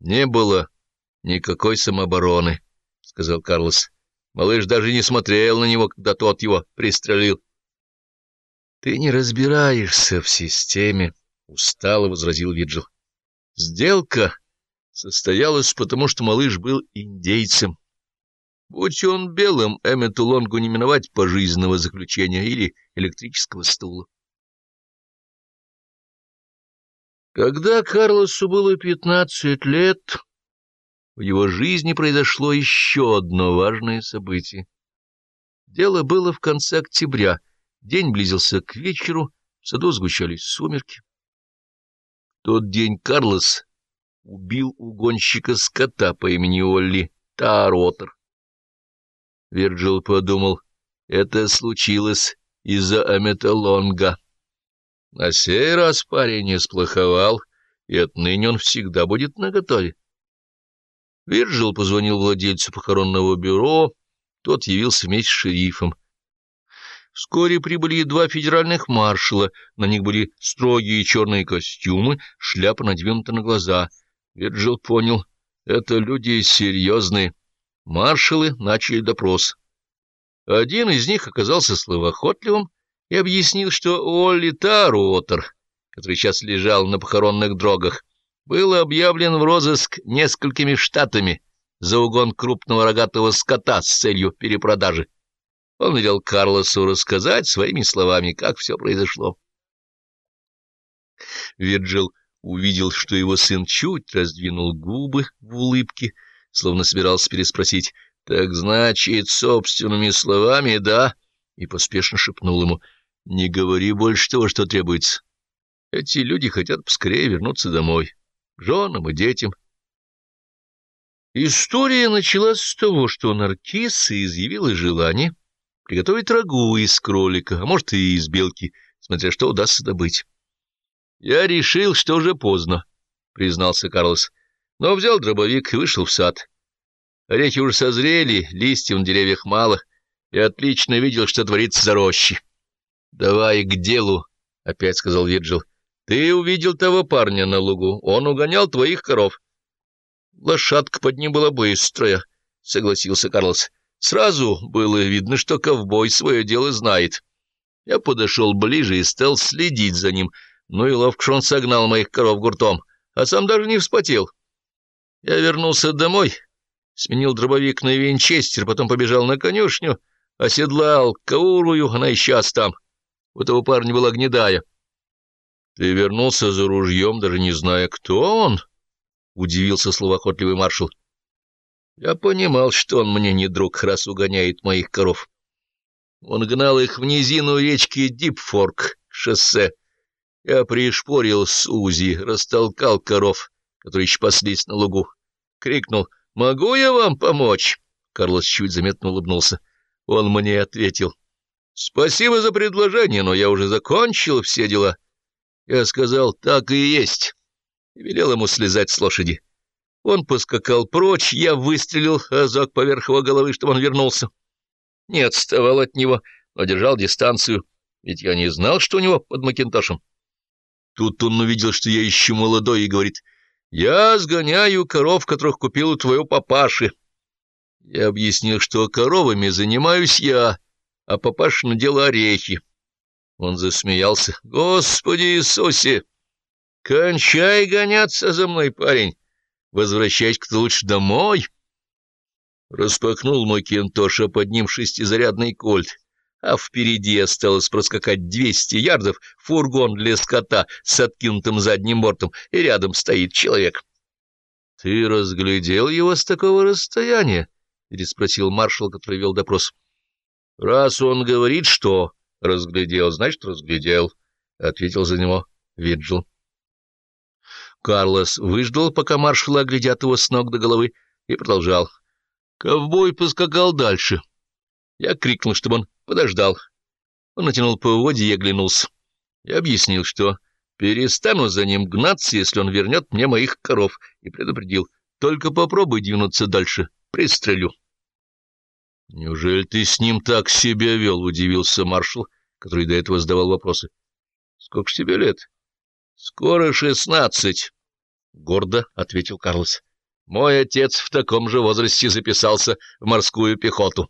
Не было никакой самообороны, — сказал Карлос. Малыш даже не смотрел на него, когда тот его пристрелил. — Ты не разбираешься в системе, — устало возразил Виджил. — Сделка состоялась потому, что малыш был индейцем. Будь он белым, Эммету Лонгу не миновать пожизненного заключения или электрического стула. Когда Карлосу было пятнадцать лет, в его жизни произошло еще одно важное событие. Дело было в конце октября, день близился к вечеру, в саду сгущались сумерки. В тот день Карлос убил угонщика скота по имени Олли Тааротер. Вирджил подумал, это случилось из-за Аметалонга. На сей раз парень не сплоховал, и отныне он всегда будет наготове. Вирджил позвонил владельцу похоронного бюро, тот явился вместе с шерифом. Вскоре прибыли два федеральных маршала, на них были строгие черные костюмы, шляпа надвинута на глаза. Вирджил понял, это люди серьезные. Маршалы начали допрос. Один из них оказался словоохотливым, и объяснил, что Олли Таруотер, который сейчас лежал на похоронных дрогах, был объявлен в розыск несколькими штатами за угон крупного рогатого скота с целью перепродажи. Он велел Карлосу рассказать своими словами, как все произошло. Вирджил увидел, что его сын чуть раздвинул губы в улыбке, словно собирался переспросить «Так значит, собственными словами, да?» и поспешно шепнул ему — не говори больше того, что требуется. Эти люди хотят поскорее вернуться домой, к женам и детям. История началась с того, что Наркисса изъявила желание приготовить рагу из кролика, а может и из белки, смотря что удастся добыть. — Я решил, что уже поздно, — признался Карлос, но взял дробовик и вышел в сад. Орехи уже созрели, листьев на деревьях мало, и отлично видел, что творится за рощей. — Давай к делу, — опять сказал Вирджил. — Ты увидел того парня на лугу. Он угонял твоих коров. — Лошадка под ним была быстрая, — согласился Карлос. Сразу было видно, что ковбой свое дело знает. Я подошел ближе и стал следить за ним. Ну и ловко он согнал моих коров гуртом, а сам даже не вспотел. Я вернулся домой, сменил дробовик на винчестер, потом побежал на конюшню, оседлал каурую, она исчез там. У этого парня была гнедая. — Ты вернулся за ружьем, даже не зная, кто он? — удивился словоохотливый маршал. — Я понимал, что он мне не друг, раз угоняет моих коров. Он гнал их в низину речки Дипфорк, шоссе. Я пришпорил с Узи, растолкал коров, которые еще паслись на лугу. Крикнул «Могу я вам помочь?» Карлос чуть заметно улыбнулся. Он мне ответил Спасибо за предложение, но я уже закончил все дела. Я сказал, так и есть, и велел ему слезать с лошади. Он поскакал прочь, я выстрелил разок поверх его головы, чтобы он вернулся. Не отставал от него, но держал дистанцию, ведь я не знал, что у него под Макинтошем. Тут он увидел, что я еще молодой, и говорит, «Я сгоняю коров, которых купил у твоего папаши». Я объяснил, что коровами занимаюсь я, — а папашину дело орехи. Он засмеялся. «Господи Иисусе! Кончай гоняться за мной, парень! Возвращайся-ка лучше домой!» Распахнул мой кентош, а под ним шестизарядный кольт, а впереди осталось проскакать двести ярдов фургон для скота с откинутым задним бортом, и рядом стоит человек. — Ты разглядел его с такого расстояния? — переспросил маршал, который вел допрос. Раз он говорит, что разглядел, значит, разглядел, — ответил за него Виджил. Карлос выждал, пока маршалы оглядят его с ног до головы, и продолжал. Ковбой поскакал дальше. Я крикнул, чтобы он подождал. Он натянул поводья и оглянулся. Я объяснил, что перестану за ним гнаться, если он вернет мне моих коров, и предупредил. Только попробуй двинуться дальше, пристрелю. — Неужели ты с ним так себя вел? — удивился маршал, который до этого задавал вопросы. — Сколько тебе лет? — Скоро шестнадцать, — гордо ответил Карлос. Мой отец в таком же возрасте записался в морскую пехоту.